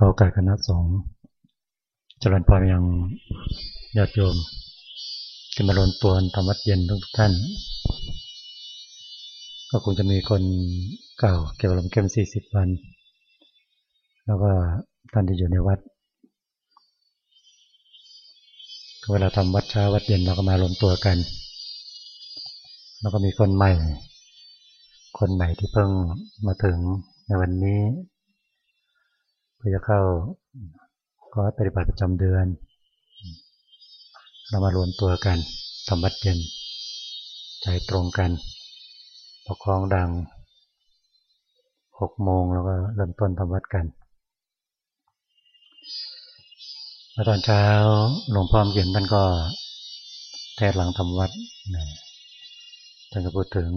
ขอการคณะสงฆ์จริญพรยังญาติโยมที่มารวมตัวทำวัดเย็นทุกท่าน ก็คงจะมีคนเก่าเกี่ยวกับลมเข้มสี่สิบวัน แล้วก็ท่านที่อยู่ในวัดเวลาทำวัดเช้าวัดเย็นเราก็มารวมตัวกัน แล้วก็มีคนใหม่ คนใหม่ที่เพิ่งมาถึงในวันนี้ เพื่อจะเข้าก็ปฏิบัติประจำเดือน เรามารวมตัวกันทำวัดเย็น ใจตรงกันปกครองดังหกโมงแล้วก็เริ่มต้นทำวัดกันแล้วตอนเช้าหลวงพ่อเย็นท่านก็แทศหลังทำวัดท่านก็พูดถึง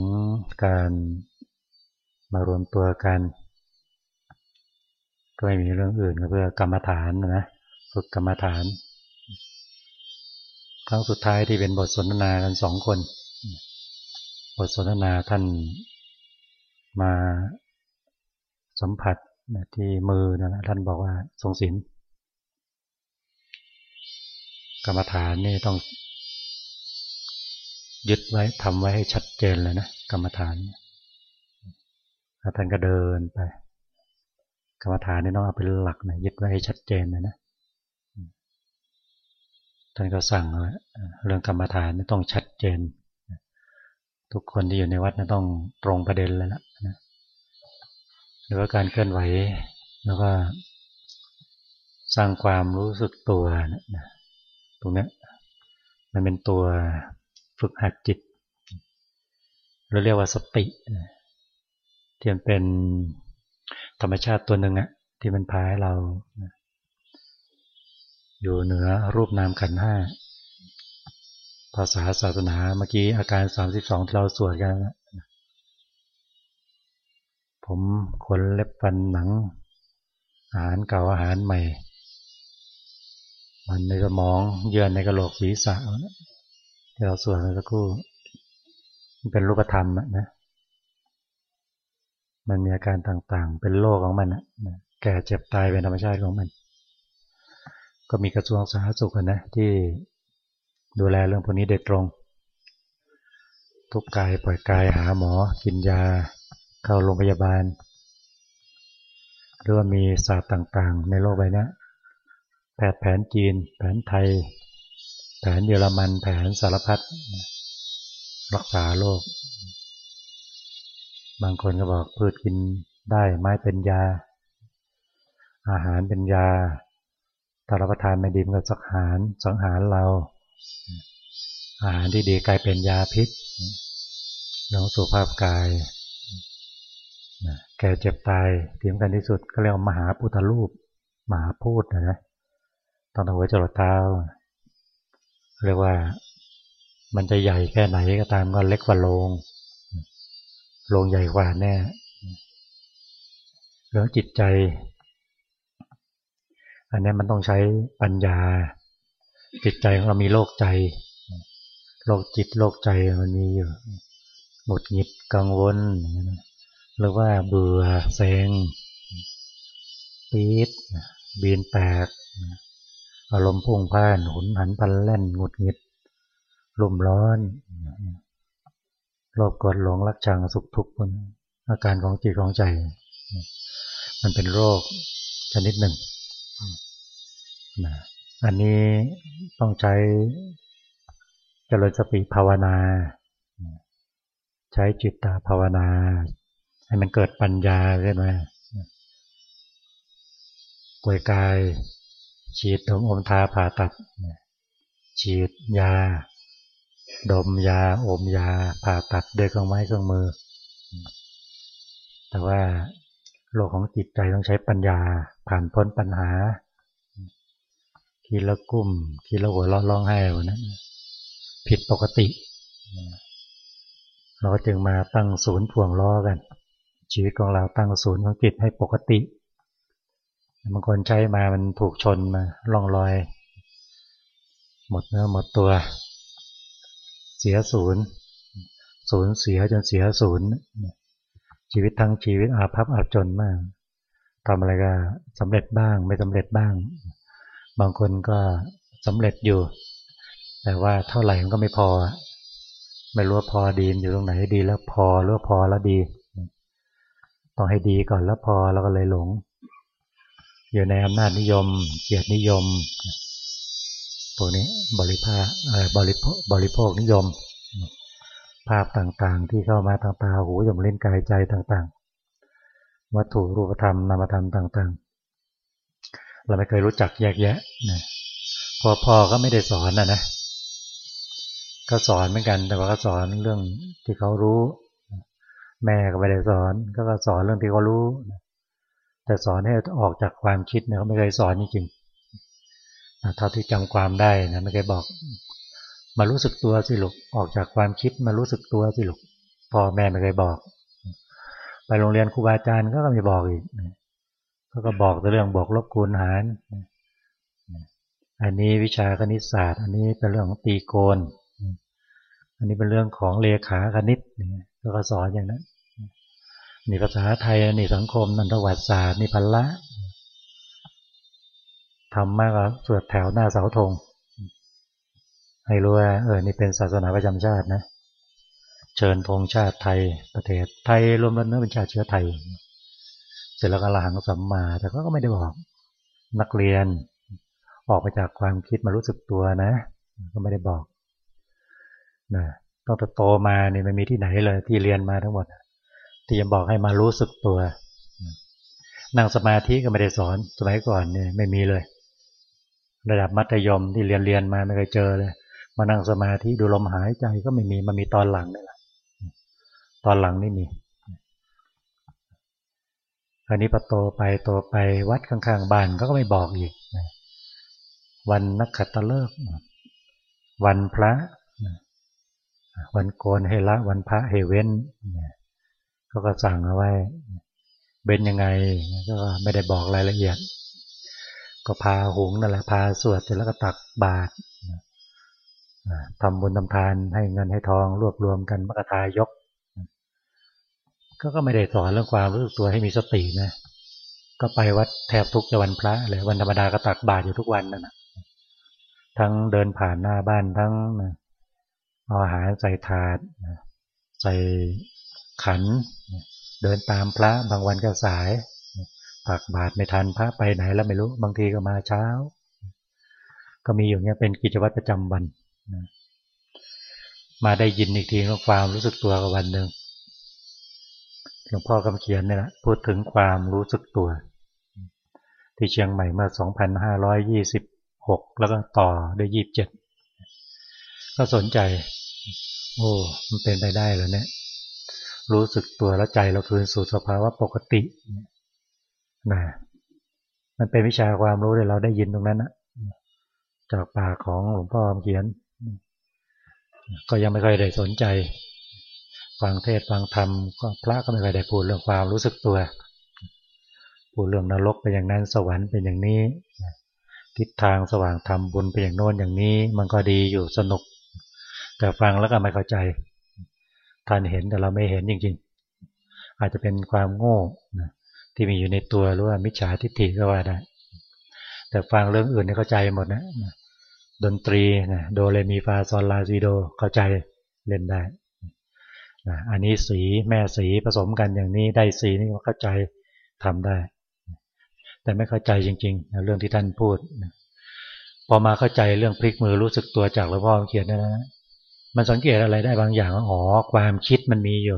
การมารวมตัวกัน ก็ไม่มีเรื่องอื่นก็เพื่อกรรมฐานนะฝึกกรรมฐานครั้งสุดท้ายที่เป็นบทสนทนากันสองคน บทสนทนาท่านมาสัมผัสที่มือนะท่านบอกว่าทรงศีลกรรมฐานนี่ต้องยึดไว้ทำไว้ให้ชัดเจนเลยนะกรรมฐานท่านก็เดินไป กรรมฐานนี่ต้องเอาเป็นหลักนะยึดไว้ให้ชัดเจนนะนะท่านก็สั่งเรื่องกรรมฐานนี่ต้องชัดเจน ทุกคนที่อยู่ในวัดนี่ต้องตรงประเด็นเลยละนะหรือว่าการเคลื่อนไหวแล้วก็สร้างความรู้สึกตัวนะตรงนี้มันเป็นตัวฝึกหัดจิตเราเรียกว่าสติเที่มันเป็น ธรรมชาติตัวหนึ่งอะที่มันพาให้เรา อยู่เหนือรูปนามขันห้าภาษาศาสนาเมื่อกี้อาการ32ที่เราสวดกันผมขนเล็บฟันหนัง อาหารเก่าอาหารใหม่ มันในสมองเยื่อในกระโหลกศีรษะที่เราสวดกันสักครู่เป็นรูปธรรมนะ มันมีอาการต่างๆ เป็นโรคของมันนะแก่เจ็บตายเป็นธรรมชาติของมัน ก็มีกระทรวงสาธารณสุขนะที่ดูแลเรื่องพวกนี้โดยตรง ทุกกายปล่อยกายหาหมอ กินยา เข้าโรงพยาบาล หรือว่ามีศาสตร์ต่างๆ ในโลกใบนี้แพทย์แผนจีน แผนไทย แผนเยอรมัน แผนสารพัดรักษาโรค บางคนก็บอกพืชกินได้ไม้เป็นยา อาหารเป็นยาถ้ารับประทานไม่ดีมันก็สังหารสังหารเรา อาหารที่ดีกลายเป็นยาพิษเรื่องสุขภาพกายแก่เจ็บตายเทียมกันที่สุดก็เรียกว่ามหาพุทธรูปมหาพูดนะต้องหัวจรดเท้าเรียกว่ามันจะใหญ่แค่ไหนก็ตามก็เล็กกว่าโลง ลงใหญ่กว่าแน่เรื่องจิตใจ อันนี้มันต้องใช้ปัญญา จิตใจของเรามีโรคใจ โรคจิตโรคใจมันมีอยู่หมดหงิดกังวล หรือว่าเบื่อเซ็งปี๊ดบีนแตก อารมณ์พุ่งพ่าน หุนหันพันแล่นหงุดหงิดรุ่มร้อน โลภกดหลงรักชังสุขทุกข์อาการของจิตของใจ มันเป็นโรคชนิดหนึ่งอันนี้ต้องใช้เจริญสติภาวนา ใช้จิตตาภาวนา ให้มันเกิดปัญญาขึ้นมาป่วยกายฉีดอมทาผ่าตัดฉีดยา ดมยาอมยาผ่าตัดด้วยเครื่องไม้เครื่องมือ แต่ว่าโลกของจิตใจต้องใช้ปัญญาผ่านพ้นปัญหาคิดล้วกุ้มคิดล้วหัวเราะร้องไห้วันนั้นผิดปกติ เราจึงมาตั้งศูนย์พ่วงล้อกัน ชีวิตของเราตั้งศูนย์ของจิตให้ปกติบางคนใช้มามันถูกชนมาล่องลอย หมดเนื้อหมดตัว เสียศูนย์ศูนย์เสียจนเสียศูนย์ชีวิตทั้งชีวิตอาภัพอาจนมากทำอะไรก็สำเร็จบ้างไม่สำเร็จบ้าง บางคนก็สำเร็จอยู่ แต่ว่าเท่าไหร่มันก็ไม่พอ ไม่รู้ว่าพอดีอยู่ตรงไหนดีแล้วพอหรือพอแล้วดีต้องให้ดีก่อนแล้วพอแล้วก็เลยหลง อยู่ในอำนาจนิยม เกียรตินิยม พวกนี้บริภาบริบริโภคนิยม ภาพต่างๆ ที่เข้ามาทางตาหูจมูกลิ้นกายใจต่างๆ วัตถุรูปธรรมนามธรรมต่างๆ เราไม่เคยรู้จักแยกแยะนะพอพ่อก็ไม่ได้สอนนะนะก็สอนเหมือนกันแต่ว่าก็สอนเรื่องที่เขารู้ แม่ก็ไม่ได้สอน ก็สอนเรื่องที่เขารู้ แต่สอนให้ออกจากความคิดเนี่ยเขาไม่เคยสอนจริงๆ เท่าที่จำความได้นะไม่เคยบอก มารู้สึกตัวสิลูกออกจากความคิดมารู้สึกตัวสิลูกพ่อแม่ไม่เคยบอก ไปโรงเรียนครูบาอาจารย์ก็ไม่บอกอีกเขาก็บอกแต่เรื่องบอกลบคูณหาร อันนี้วิชาคณิตศาสตร์ อันนี้เป็นเรื่องของตีโกน อันนี้เป็นเรื่องของเลขาคณิตนี่ก็สอนอย่างนั้นนี่ภาษาไทยนี่สังคมนันทวัตศาสตร์นี่พันละ ทำมากกว่าสวดแถวหน้าเสาธงให้รู้ว่าเออนี่เป็นศาสนาประจำชาตินะเชิญธงชาติไทยประเทศไทยรวมแล้วเนื้อเป็นชาติเชื้อไทย เสร็จแล้วก็ละหังสัมมา แต่ก็ไม่ได้บอกนักเรียนออกไปจากความคิดมารู้สึกตัวนะ ก็ไม่ได้บอกนะต้องโตมาเนี่ยไม่มีที่ไหนเลย ที่เรียนมาทั้งหมด ที่จะบอกให้มารู้สึกตัวนั่งสมาธิก็ไม่ได้สอนสมัยก่อนเนี่ยไม่มีเลย ระดับมัธยมที่เรียนเรียนมาไม่เคยเจอเลย มานั่งสมาธิดูลมหายใจก็ไม่มีมันมีตอนหลังนี่แหละตอนหลังนี่มีอันนี้พอโตไปโตไปวัดข้างๆบ้านก็ไม่บอกอีกวันนักขัตฤกษ์วันพระวันโกนให้ละวันพระเฮเว้นเขาก็สั่งเอาไว้เป็นยังไงก็ไม่ได้บอกรายละเอียด ก็พาหุงนั่นแหละพาสวดเสร็จแล้วก็ตักบาตรทำบุญทำทานให้เงินให้ทอง รวบรวมกันมกทายก ก็ก็ไม่ได้สอนเรื่องความรู้สึกตัวให้มีสตินะ ก็ไปวัดแทบทุกวันพระเลยวันธรรมดาก็ตักบาตรอยู่ทุกวันนั่นนะทั้งเดินผ่านหน้าบ้านทั้งเอาอาหารใส่ถาดใส่ขัน เดินตามพระบางวันก็สาย ตักบาตรไม่ทันพระไปไหนแล้วไม่รู้ บางทีก็มาเช้า ก็มีอยู่เนี้ยเป็นกิจวัตรประจำวันมาได้ยินอีกทีก็ความรู้สึกตัวกับวันหนึ่งหลวงพ่อกำเขียนเนี่ยพูดถึงความรู้สึกตัว ที่เชียงใหม่เมื่อ 2526 แล้วก็ต่อด้วย27 ก็สนใจ โอ้มันเป็นไปได้เหรอเนี่ย รู้สึกตัวแล้วใจเราคืนสู่สภาวะปกติ นะมันเป็นวิชาความรู้ที่เราได้ยินตรงนั้นนะจากปากของหลวงพ่อเขียน ก็ยังไม่เคยได้สนใจ ฟังเทศฟังธรรมก็พระก็ไม่เคยได้พูดเรื่องความรู้สึกตัว พูดเรื่องนรกเป็นอย่างนั้นสวรรค์เป็นอย่างนี้ ทิศทางสว่างธรรมบุญเป็นอย่างโน้นอย่างนี้ มันก็ดีอยู่สนุก แต่ฟังแล้วก็ไม่เข้าใจท่านเห็นแต่เราไม่เห็นจริง ๆ อาจจะเป็นความโง่ ที่มีอยู่ในตัวหรือว่ามิจฉาทิฏฐิก็ว่าได้แต่ฟังเรื่องอื่นเนี่ยเข้าใจหมดนะดนตรีนะโดเรมีฟาซอลลาซีโดเข้าใจเล่นได้นะอันนี้สีแม่สีผสมกันอย่างนี้ได้สีนี่เข้าใจทำได้ แต่ไม่เข้าใจจริงๆเรื่องที่ท่านพูดพอมาเข้าใจเรื่องพลิกมือรู้สึกตัวจากหลวงพ่อเขียนนะมันสังเกตอะไรได้บางอย่างอ๋อความคิดมันมีอยู่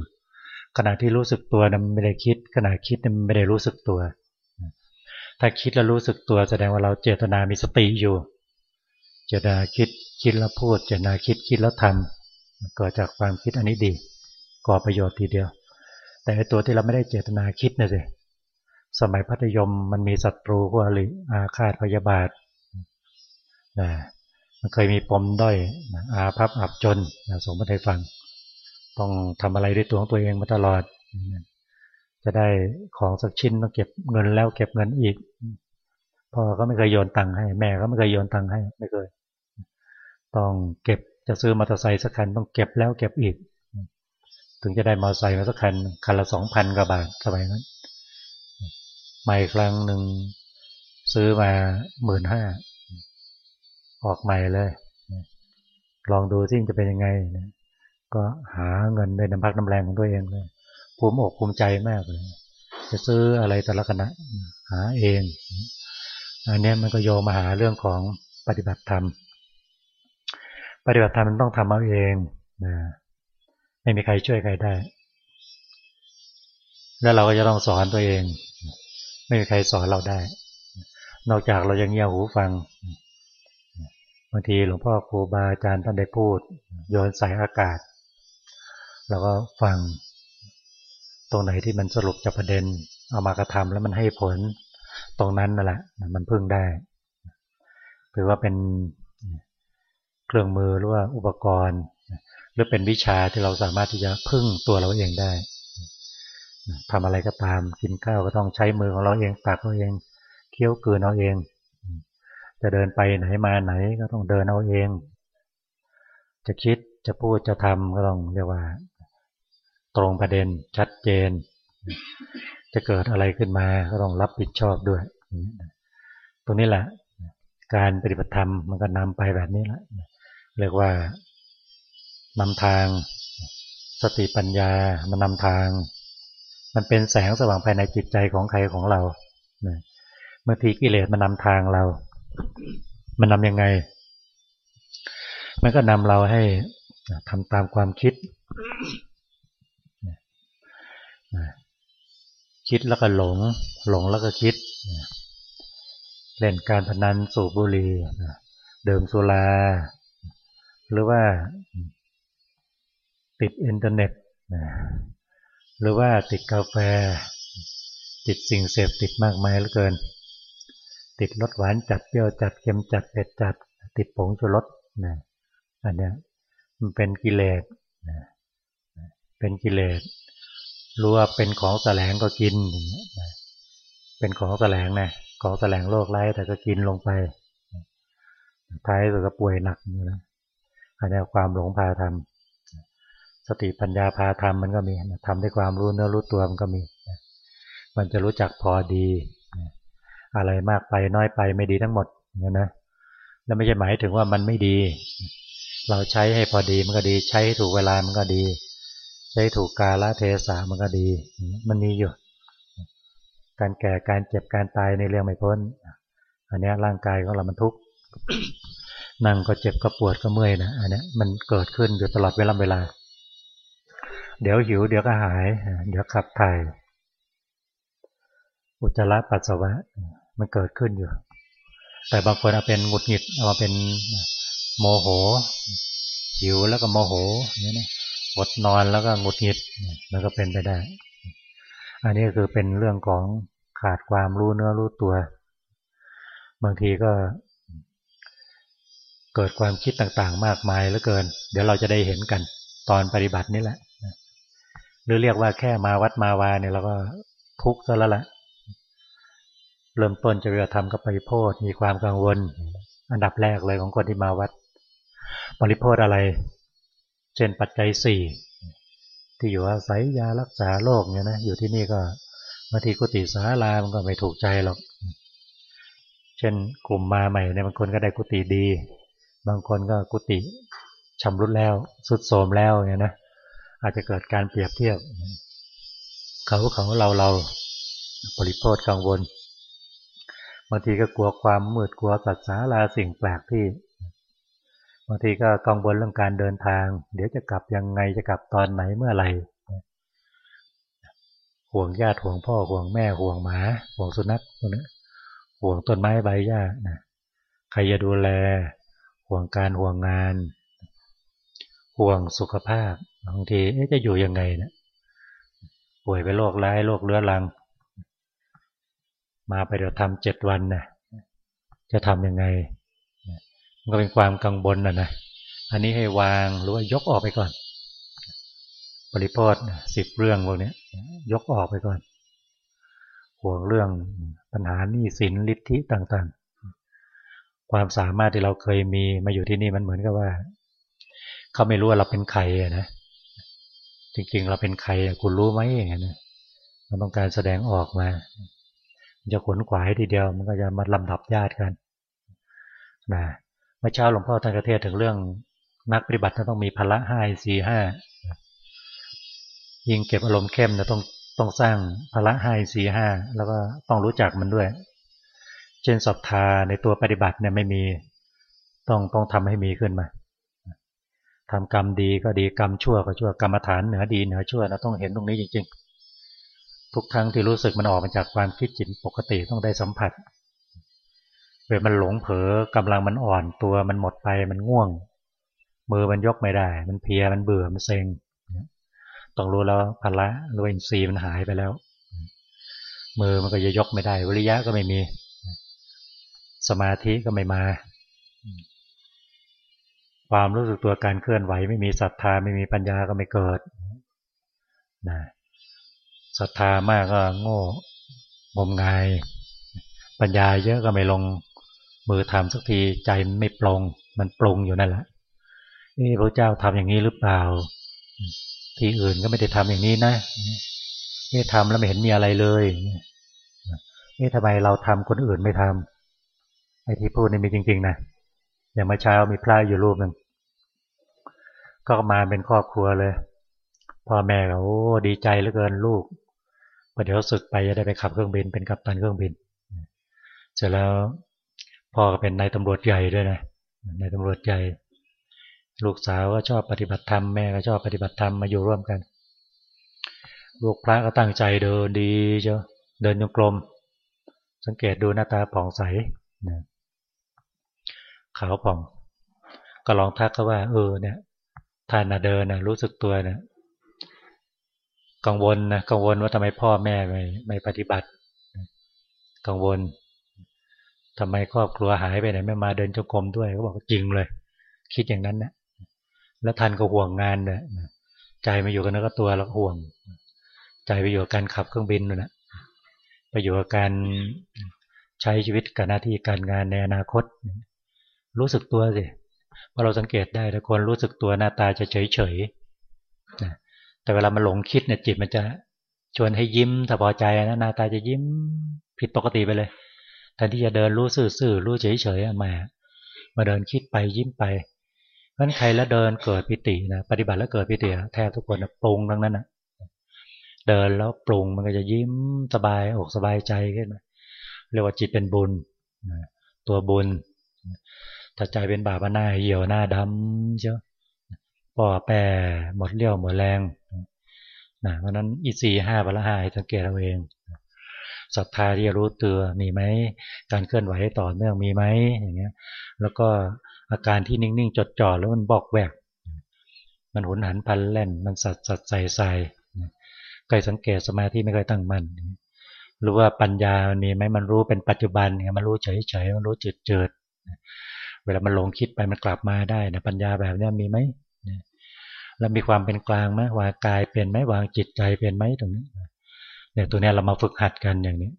ขณะที่รู้สึกตัวมันไม่ได้คิด ขณะคิดมันไม่ได้รู้สึกตัว ถ้าคิดแล้วรู้สึกตัว แสดงว่าเราเจตนามีสติอยู่ เจตนาคิดคิดแล้วพูด เจตนาคิดคิดแล้วทำเกิดจากความคิดอันนี้ดี ก่อประโยชน์ทีเดียว แต่ตัวที่เราไม่ได้เจตนาคิดนะสิสมัยพัทยมมันมีศัตรูพวกอริอาฆาตพยาบาทนะมันเคยมีปมด้อยอาภัพอับจนสมมติให้ฟัง ต้องทำอะไรด้วยตัวของตัวเองมาตลอด จะได้ของสักชิ้นต้องเก็บเงินแล้วเก็บเงินอีกพ่อก็ไม่เคยโยนตังค์ให้ แม่ก็ไม่เคยโยนตังค์ให้ไม่เคย ต้องเก็บจะซื้อมอเตอร์ไซค์สักคันต้องเก็บแล้วเก็บอีก ถึงจะได้มอเตอร์ไซค์มาสักคันคันละสองพันกว่าบาทสมัยนั้นใหม่ครั้งหนึ่งซื้อมาหมื่นห้าออกใหม่เลย ลองดูที่จะเป็นยังไงนะ ก็หาเงินด้วยน้ำพักน้ำแรงของตัวเองเลยภูมิอกภูมิใจมากเลย จะซื้ออะไรแต่ละคณะหาเองอันนี้มันก็โยมาหาเรื่องของปฏิบัติธรรม ปฏิบัติธรรมมันต้องทำเอาเองนะไม่มีใครช่วยใครได้ แล้วเราก็จะต้องสอนตัวเอง ไม่มีใครสอนเราได้ นอกจากเรายังเงี่ยหูฟังบางทีหลวงพ่อครูบาอาจารย์ท่านได้พูด โยนใส่อากาศ เราก็ฟัง ตรงไหนที่มันสรุปจากประเด็น เอามากระทำแล้วมันให้ผลตรงนั้นนั่นแหละมันพึ่งได้ถือว่าเป็นเครื่องมือหรือว่าอุปกรณ์ หรือเป็นวิชาที่เราสามารถที่จะพึ่งตัวเราเองได้ทำอะไรก็ตามกินข้าวก็ต้องใช้มือของเราเองตักเราเองเคี้ยวกืนเอาเอง จะเดินไปไหนมาไหนก็ต้องเดินเอาเอง จะคิดจะพูดจะทำก็ต้องเรียกว่า ตรงประเด็นชัดเจน จะเกิดอะไรขึ้นมาก็ต้องรับผิดชอบด้วย ตรงนี้แหละ การปฏิบัติธรรมมันก็นำไปแบบนี้แหละเรียกว่านำทางสติปัญญามานำทาง มันเป็นแสงสว่างภายในจิตใจของใครของเราเมื่อทีกิเลสมันนำทางเรา มันนำยังไง มันก็นำเราให้ทำตามความคิด คิดแล้วก็หลง หลงแล้วก็คิด เล่นการพนันสูบบุหรี่เดื่มสุรา หรือว่าติดอินเทอร์เน็ต หรือว่าติดกาแฟ ติดสิ่งเสพติดมากมายเหลือเกิน ติดรสหวานจัดเปรี้ยวจัดเค็มจัดเผ็ดจัด ติดผงชูรสนะอันนี้มันเป็นกิเลสเป็นกิเลส รู้ว่าเป็นของแสลงก็กินเป็นของแสลงนะของแสลงโรคไร้แต่ก็กินลงไปท้ายสุดก็ป่วยหนักนะอันนี้ความหลงพาทำสติปัญญาพาทำมันก็มีทำด้วยความรู้เนื้อรู้ตัวมันก็มี มันจะรู้จักพอดี อะไรมากไปน้อยไปไม่ดีทั้งหมดเนี่ยนะแล้วไม่ใช่หมายถึงว่ามันไม่ดี เราใช้ให้พอดีมันก็ดี ใช้ถูกเวลามันก็ดี ใช้ถูกกาละเทศะมันก็ดี มันมีอยู่ การแก่การเจ็บการตายในเรื่องไม่พ้น อันนี้ร่างกายของเรามันทุกข์นั่งก็เจ็บก็ปวดก็เมื่อยนะอันนี้มันเกิดขึ้นอยู่ตลอดเวลาเวลา เดี๋ยวหิวเดี๋ยวก็หาย เดี๋ยวขับถ่ายอุจจาระปัสสาวะ มันเกิดขึ้นอยู่ แต่บางคนเอาเป็นหงุดหงิดเอามาเป็นโมโหหิวแล้วก็โมโหเนี่ยนะ อดนอนแล้วก็หงุดหงิดแล้วก็เป็นไปได้ อันนี้คือเป็นเรื่องของขาดความรู้เนื้อรู้ตัว บางทีก็เกิดความคิดต่างๆ มากมายเหลือเกิน เดี๋ยวเราจะได้เห็นกันตอนปฏิบัตินี่แหละหรือเรียกว่าแค่มาวัดมาวาเนี่ยเราก็ทุกข์ซะแล้วแหละเริ่มต้นจะเรียทำก็ไปโพดมีความกังวล อันดับแรกเลยของคนที่มาวัดบริโภคอะไร เช่นปัจจัยสี่ที่อยู่อาศัยยารักษาโรคเนี่ยนะอยู่ที่นี่ก็บางทีกุฏิสาลามันก็ไม่ถูกใจหรอก เช่นกลุ่มมาใหม่เนี่ยบางคนก็ได้กุฏิดี บางคนก็กุฏิชำรุดแล้วสุดโทมแล้วเนี่ยนะอาจจะเกิดการเปรียบเทียบ เขาเขาเราเราบริโภคกังวลบางทีก็กลัวความมืดกลัวสัตว์สาลาสิ่งแปลกที่างทีก็กังวลเรื่องการเดินทาง เดี๋ยวจะกลับยังไงจะกลับตอนไหนเมื่อไหร่ห่วงญาติห่วงพ่อห่วงแม่ห่วงหมาห่วงสุนัขพวกนี้ห่วงต้นไม้ใบหญ้านะใครจะดูแล ห่วงการห่วงงาน ห่วงสุขภาพบางทีจะอยู่ยังไงนะป่วยไปโรคร้ายโรคเรื้อรัง มาไปเดี๋ยวทำเจ็ดวันนะจะทำยังไง ก็เป็นความกังวลนะนะ อันนี้ให้วางหรือว่ายกออกไปก่อน ปริพอดสิบเรื่องพวกนี้ยกออกไปก่อน ห่วงเรื่องปัญหาหนี้สินลิทธิต่างๆ ความสามารถที่เราเคยมีมาอยู่ที่นี่มันเหมือนกับว่า เขาไม่รู้ว่าเราเป็นใครนะจริงๆ เราเป็นใครคุณรู้ไหมอย่างนี้มันต้องการแสดงออกมาจะขนขวายทีเดียวมันก็จะมาลำดับญาติกันนะ มื่อเช้าหลวงพ่อท่านกระเทศถึงเรื่องนักปฏิบัติต้องมีพละห้าสี่ห้ายิ่งเก็บอารมณ์เข้มนะต้องต้องสร้างพละห้าสี่ห้าแล้วก็ต้องรู้จักมันด้วย เช่นศรัทธาในตัวปฏิบัติเนี่ยไม่มีต้องต้องทำให้มีขึ้นมาทำกรรมดีก็ดีกรรมชั่วก็ชั่วกรรมฐานเหนือดีเหนือชั่วเราต้องเห็นตรงนี้จริง ๆ ทุกครั้งที่รู้สึกมันออกมาจากความคิดจิตปกติต้องได้สัมผัส เวลมันหลงเผลอกำลังมันอ่อนตัวมันหมดไปมันง่วง มือมันยกไม่ได้ มันเพียมันเบื่อมันเซ็งต้องรู้แล้วพละรืออินทรีย์มันหายไปแล้ว มือมันก็จะยกไม่ได้ วิริยะก็ไม่มี สมาธิก็ไม่มา ความรู้สึกตัวการเคลื่อนไหว ไม่มีศรัทธาไม่มีปัญญาก็ไม่เกิดนะศรัทธามากก็โง่งมงายปัญญาเยอะก็ไม่ลง มือทำสักทีใจไม่ปลงมันปรงอยู่นั่นแหละนี่พระเจ้าทำอย่างนี้หรือเปล่า ที่อื่นก็ไม่ได้ทำอย่างนี้นะนี่ทำแล้วไม่เห็นมีอะไรเลยนี่ทำไมเราทำคนอื่นไม่ทำไอ้ที่พูดนี่มีจริง ๆ นะอย่างเมื่อเช้ามีพระอยู่รูปหนึ่งก็มาเป็นครอบครัวเลยพ่อแม่เขาดีใจเหลือเกินลูกพอเดี๋ยวศึกไปจะได้ไปขับเครื่องบินเป็นกัปตันเครื่องบิน เสร็จแล้ว พ่อก็เป็นนายตำรวจใหญ่ด้วยนะนายตำรวจใหญ่ ลูกสาวก็ชอบปฏิบัติธรรมแม่ก็ชอบปฏิบัติธรรมมาอยู่ร่วมกัน ลูกพระก็ตั้งใจเดินดีเจ้าเดินยงกลมสังเกตดูหน้าตาผ่องใสขาวผ่อง ก็ลองทักเขาว่า เออเนี่ยท่านนะเดินนะรู้สึกตัวนะกังวลนะกังวลว่าทำไมพ่อแม่ไม่ไม่ปฏิบัติ กังวล ทำไมครอบครัวหายไปไหนไม่มาเดินจงกรมด้วยเขาบอกจริงเลย คิดอย่างนั้นนะแล้วท่านก็ห่วงงานเนี่ยใจมาอยู่กันแล้วก็ตัวแล้วห่วง ใจไปอยู่กับการขับเครื่องบินนะไปอยู่กับการใช้ชีวิตกับหน้าที่การงานในอนาคต รู้สึกตัวสิพอเราสังเกตได้ถ้าคนรู้สึกตัวหน้าตาจะเฉยเฉยแต่เวลามันหลงคิดเนี่ยจิตมันจะชวนให้ยิ้มถ้าพอใจนะหน้าตาจะยิ้มผิดปกติไปเลย แทนที่จะเดินรู้ซื่อๆรู้เฉยเฉยมามาเดินคิดไปยิ้มไปเพราะใครแล้วเดินเกิดปิตินะปฏิบัติแล้วเกิดปิติแทบทุกคนนะปรุงทั้งนั้นนะเดินแล้วปรุงมันก็จะยิ้มสบายอกสบายใจขึ้นมาเรียกว่าจิตเป็นบุญตัวบุญถ้าใจเป็นบาปหน้าเหี่ยวหน้าดำเจ้าป่อแปรหมดเลี้ยวหมดแรงนะเพราะนั้นอีสี่ห้าบละห้าสังเกตเราเอง ศรัทธาที่รู้ตัวมีไหมการเคลื่อนไหวต่อเนื่องมีไหมอย่างเงี้ยแล้วก็อาการที่นิ่งๆจดจ่อแล้วมันบอกแวกมันหุนหันพันแล่นมันสัดสัดใส่ใส่เคยสังเกตสมาธิไม่เคยตั้งมั่นรู้ว่าปัญญามันมีไหมมันรู้เป็นปัจจุบันเนี่ยมันรู้เฉยๆมันรู้จืดเจิดเวลามันหลงคิดไปมันกลับมาได้นะปัญญาแบบนี้มีไหมแล้วมีความเป็นกลางไหมวางกายเป็นไหมวางจิตใจเป็นไหมตรงนี้ เนี่ยตัวนี้เรามาฝึกหัดกันอย่างนี้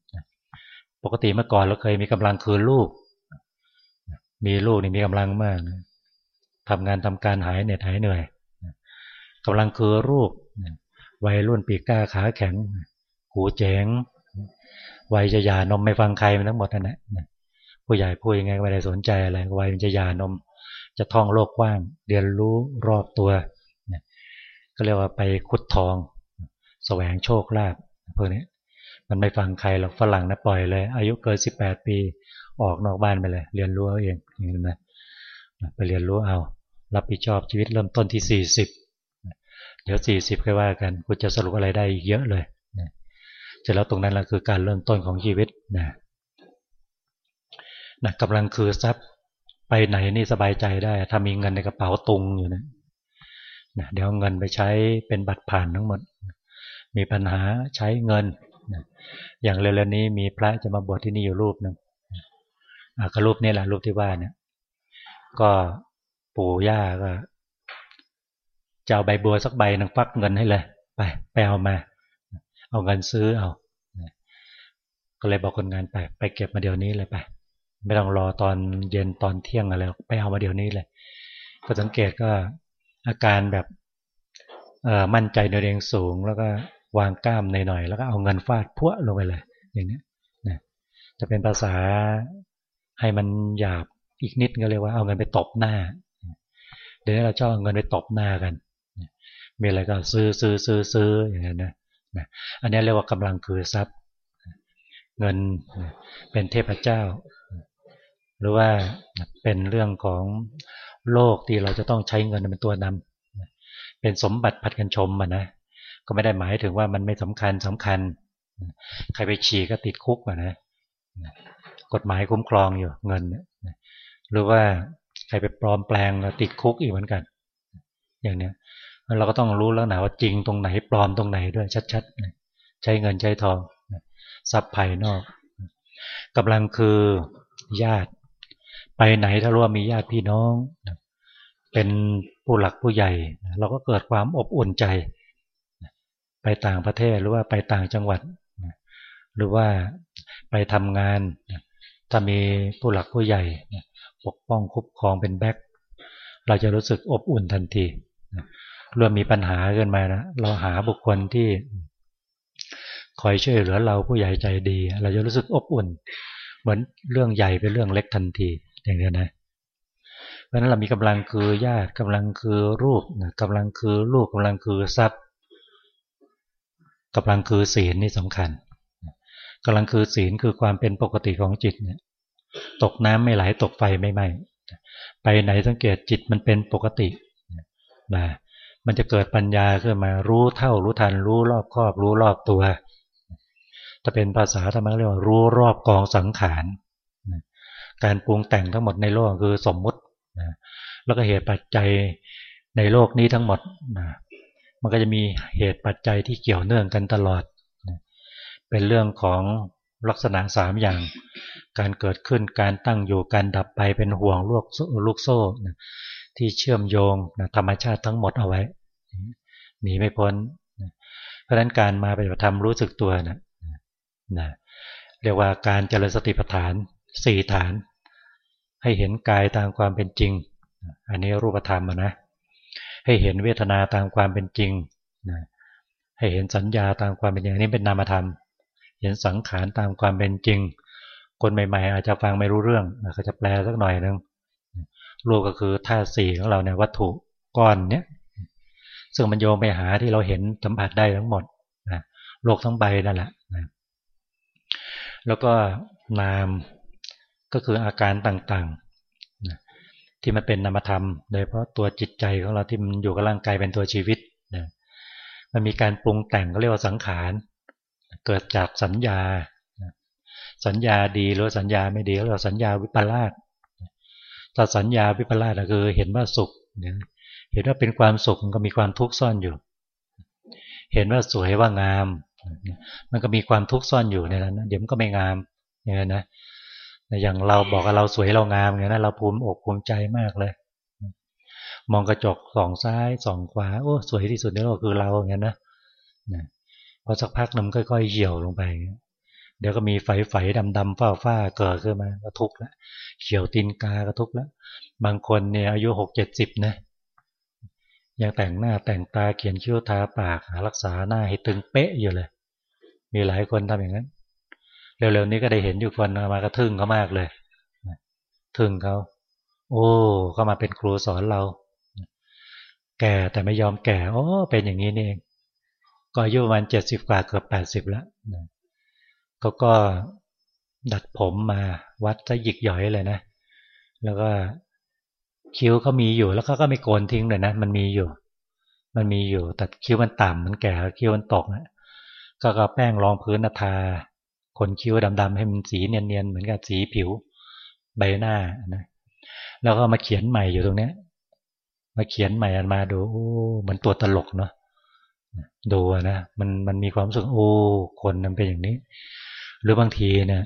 ปกติเมื่อก่อนเราเคยมีกำลังคือลูก มีลูกนี่มีกำลังมากทำงานทำการหายเนี่ยหายเหนื่อยกำลังคือรูปวัยรุ่นปีกก้าขาแข็ง หูเจ๋งวัยจะหย่านมไม่ฟังใครมันทั้งหมดนั่นแหละผู้ใหญ่พูดยังไงก็ไม่ได้สนใจอะไรวัยมันจะหย่านม จะท่องโลกกว้าง เรียนรู้รอบตัวก็เรียกว่าไปขุดทอง แสวงโชคลาภ พวกนี้มันไม่ฟังใครหรอกฝรั่งนะปล่อยเลย อายุเกินสิบแปดปี ออกนอกบ้านไปเลย เรียนรู้เอาเองอย่างนี้นะไปเรียนรู้เอา รับผิดชอบชีวิตเริ่มต้นที่สี่สิบเดี๋ยวสี่สิบค่อยว่ากันกูจะสรุปอะไรได้อีกเยอะเลยเสร็จแล้วตรงนั้นแหละคือการเริ่มต้นของชีวิตนะนะกำลังคือทรัพย์ไปไหนนี่สบายใจได้ ถ้ามีเงินในกระเป๋าตุงอยู่นะนะเดี๋ยวเงินไปใช้เป็นบัตรผ่านทั้งหมด มีปัญหาใช้เงิน อย่างเร็วๆนี้มีพระจะมาบวชที่นี่อยู่รูปหนึ่งอะก็รูปนี้แหละรูปที่ว่าเนี่ย ก็ปู่ย่าก็จะเอาใบบัวสักใบนึงฟักเงินให้เลย ไปไปเอามา เอาเงินซื้อเอาก็เลยบอกคนงานไป ไปเก็บมาเดี๋ยวนี้เลยไป ไม่ต้องรอตอนเย็นตอนเที่ยงอะไรไปเอามาเดี๋ยวนี้เลย ก็สังเกตก็อาการแบบมั่นใจในเองสูงแล้วก็ วางกล้ามหน่อยๆแล้วก็เอาเงินฟาดพวลงไปเลย อย่างนี้นะจะเป็นภาษาให้มันหยาบอีกนิดก็เรียว่าเอาเงินไปตบหน้า เดี๋ยวนี้เราชอบเอาเงินไปตบหน้ากันมีอะไรก็ซื้อซื้อซื้อซื้ออย่างนี้นะอันนี้เรียกว่ากำลังคือทรัพย์ เงินเป็นเทพเจ้า หรือว่าเป็นเรื่องของโลกที่เราจะต้องใช้เงินเป็นตัวนำเป็นสมบัติพัดกันชมอะนะ ก็ไม่ได้หมายถึงว่ามันไม่สำคัญสำคัญ ใครไปฉี่ก็ติดคุกอะนะกฎหมายคุ้มครองอยู่เงินหรือว่าใครไปปลอมแปลงติดคุกอีกเหมือนกัน อย่างเนี้ยเราก็ต้องรู้แล้วนะว่าจริงตรงไหนปลอมตรงไหนด้วยชัดๆใช้เงินใช้ทองทรัพย์ภายนอกกำลังคือญาติ ไปไหนถ้ารู้ว่ามีญาติพี่น้อง เป็นผู้หลักผู้ใหญ่ เราก็เกิดความอบอุ่นใจ ไปต่างประเทศหรือว่าไปต่างจังหวัด หรือว่าไปทำงาน ถ้ามีผู้หลักผู้ใหญ่ ปกป้องคุ้มครองเป็นแบ็คเราจะรู้สึกอบอุ่นทันทีเริ่มมีปัญหาเกินมานะเราหาบุคคลที่คอยช่วยเหลือเราผู้ใหญ่ใจดี เราจะรู้สึกอบอุ่น เหมือนเรื่องใหญ่เป็นเรื่องเล็กทันทีอย่างนี้นะเพราะนั้นเรามีกำลังคือญาติกำลังคือรูปกำลังคือลูกกำลังคือทรัพย์ กำลังคือศีลนี่สำคัญกำลังคือศีลคือความเป็นปกติของจิตเนี่ย ตกน้ำไม่ไหลตกไฟไม่ไหม้ไปไหนสังเกตจิตมันเป็นปกตินะมันจะเกิดปัญญาขึ้นมารู้เท่ารู้ทัน รู้รอบครอบรู้รอบตัวจะเป็นภาษาธรรมะเรียกว่ารู้รอบกองสังขารการปรุงแต่งทั้งหมดในโลกคือสมมุติแล้วก็เหตุปัจจัยในโลกนี้ทั้งหมด มันก็จะมีเหตุปัจจัยที่เกี่ยวเนื่องกันตลอด เป็นเรื่องของลักษณะสามอย่าง การเกิดขึ้นการตั้งอยู่การดับไปเป็นห่วงลูกลูกโซ่ ที่เชื่อมโยงธรรมชาติทั้งหมดเอาไว้หนีไม่พ้น เพราะฉะนั้นการมาปฏิบัติธรรมรู้สึกตัวนะนะเรียกว่าการเจริญสติปัฏฐานสี่ฐาน ให้เห็นกายตามความเป็นจริง อันนี้รูปธรรมนะ ให้เห็นเวทนาตามความเป็นจริงนะให้เห็นสัญญาตามความเป็นจริงอันนี้เป็นนามธรรม เห็นสังขารตามความเป็นจริง คนใหม่ ๆ อาจจะฟังไม่รู้เรื่องเขาจะแปลสักหน่อยนึงรูปก็คือธาตุสี่ของเราเนี่ยวัตถุก้อนเนี้ยซึ่งมันโยงไปหาที่เราเห็นสัมผัสได้ทั้งหมดนะโลกทั้งใบนั่นแหละนะแล้วก็นามก็คืออาการต่างๆ ที่มันเป็นนามธรรม โดยเพราะตัวจิตใจของเราที่มันอยู่กับร่างกายเป็นตัวชีวิตนะมันมีการปรุงแต่งก็เรียกว่าสังขารเกิดจากสัญญา สัญญาดีหรือสัญญาไม่ดีเราสัญญาวิปลาสถ้าสัญญาวิปลาสก็คือเห็นว่าสุขเห็นว่าเป็นความสุขมันก็มีความทุกข์ซ่อนอยู่ เห็นว่าสวยว่างาม มันก็มีความทุกข์ซ่อนอยู่ในนั้นเดี๋ยวมันก็ไม่งามอย่างนี้นะ อย่างเราบอกว่าเราสวยเรางามอย่างนั้นเราภูมิอกภูมิใจมากเลย มองกระจกสองซ้ายสองขวาโอ้สวยที่สุดในโลกคือเราอย่างนี้นะพอสักพักนึงค่อยๆเหี่ยวลงไปเดี๋ยวก็มีไฟไฟดำดำฝ้าฝ้าเกิดขึ้นมาก็ทุกข์แล้วเขียวตีนกาก็ทุกข์แล้วบางคนเนี่ยอายุหกเจ็ดสิบนะยังแต่งหน้าแต่งตาเขียนคิ้วทาปากหารักษาหน้าให้ตึงเป๊ะอยู่เลย มีหลายคนทำอย่างนั้น เร็วๆนี้ก็ได้เห็นอยู่คนมากระทึ่งเขามากเลยทึ่งเขาโอ้เขามาเป็นครูสอนเรา แก่แต่ไม่ยอมแก่โอ้เป็นอย่างนี้นี่เองก็อายุประมาณเจ็ดสิบกว่าเกือบแปดสิบแล้วเขาก็ดัดผมมาวัดจะหยิกหย่อยเลยนะ แล้วก็คิ้วเขามีอยู่ แล้วเขาก็ไม่โกนทิ้งเลยนะ มันมีอยู่ มันมีอยู่แต่คิ้วมันต่ำมันแก่คิ้วมันตกนะก็เอาแป้งรองพื้นทา นคิ้วดำๆให้มันสีเนียนๆเหมือนกับสีผิวใบหน้านะแล้วก็มาเขียนใหม่อยู่ตรงนี้มาเขียนใหม่กันมาดูเหมือนตัวตลกเนาะดูนะมันมันมีความรู้สึกโอ้คนมันเป็นอย่างนี้ หรือบางทีเนี่ย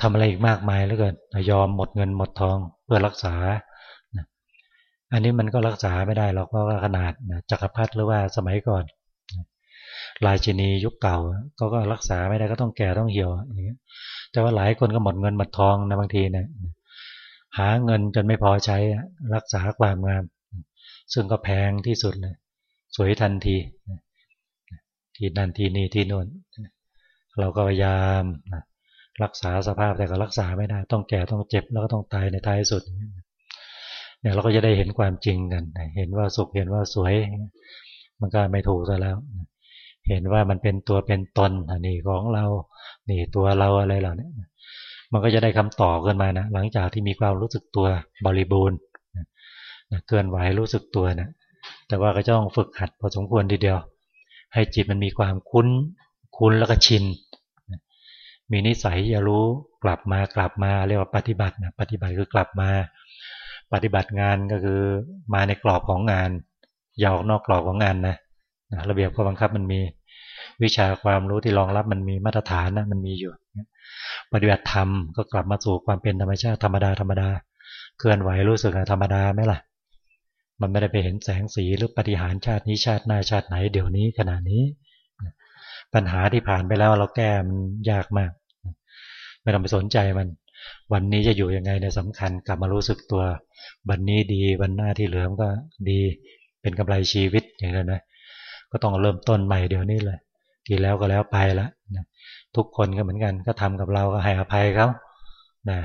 ทำอะไรอีกมากมายแล้วกันยอมหมดเงินหมดทองเพื่อรักษาอันนี้มันก็รักษาไม่ได้หรอกเพราะว่าขนาดจักรพรรดิหรือว่าสมัยก่อน ราชินียุคเก่าก็ก็รักษาไม่ได้ก็ต้องแก่ต้องเหี่ยวอย่างเงี้ยแต่ว่าหลายคนก็หมดเงินหมดทองนะบางทีนี่ยหาเงินจนไม่พอใช้รักษาความงาม ซึ่งก็แพงที่สุดเลยสวยทันที ที่นั่นที่นี่ที่โน่นเราก็พยายามรักษาสภาพแต่ก็รักษาไม่ได้ ต้องแก่ต้องเจ็บแล้วก็ต้องตายในท้ายสุดเนี่ยเราก็จะได้เห็นความจริงกัน เห็นว่าสุขเห็นว่าสวย มันก็ไม่ถูกซะแล้ว เห็นว่ามันเป็นตัวเป็นตนอันนี้ของเรานี่ตัวเราอะไรเหล่านี้มันก็จะได้คำตอบขึ้นมานะหลังจากที่มีความรู้สึกตัวบริบูรณ์เกินไหวรู้สึกตัวนะแต่ว่าก็ต้องฝึกหัดพอสมควรทีเดียว ให้จิตมันมีความคุ้นคุ้นแล้วก็ชินมีนิสัยจะรู้กลับมากลับมาเรียกว่าปฏิบัตินะปฏิบัติคือกลับมา ปฏิบัติงานก็คือมาในกรอบของงานอย่าออกนอกกรอบของงานนะ ระเบียบข้อบังคับมันมีวิชาความรู้ที่รองรับมันมีมาตรฐานนะมันมีอยู่ ปฏิบัติธรรมก็กลับมาสู่ความเป็นธรรมชาติธรรมดาธรรมดาเคลื่อนไหวรู้สึกธรรมดาไหมล่ะ มันไม่ได้ไปเห็นแสงสีหรือปฏิหารชาตินี้ชาติหน้าชาติไหนเดี๋ยวนี้ขณะนี้ ปัญหาที่ผ่านไปแล้วเราแก้มันยากมาก ไม่ต้องไปสนใจมัน วันนี้จะอยู่ยังไงในสำคัญกลับมารู้สึกตัว วันนี้ดีวันหน้าที่เหลือมก็ดีเป็นกำไรชีวิตอย่างนั้นนะ ก็ต้องเริ่มต้นใหม่เดี๋ยวนี้เลยทีแล้วก็แล้วไปละทุกคนก็เหมือนกันก็ทำกับเราก็ให้อภัยเขานะ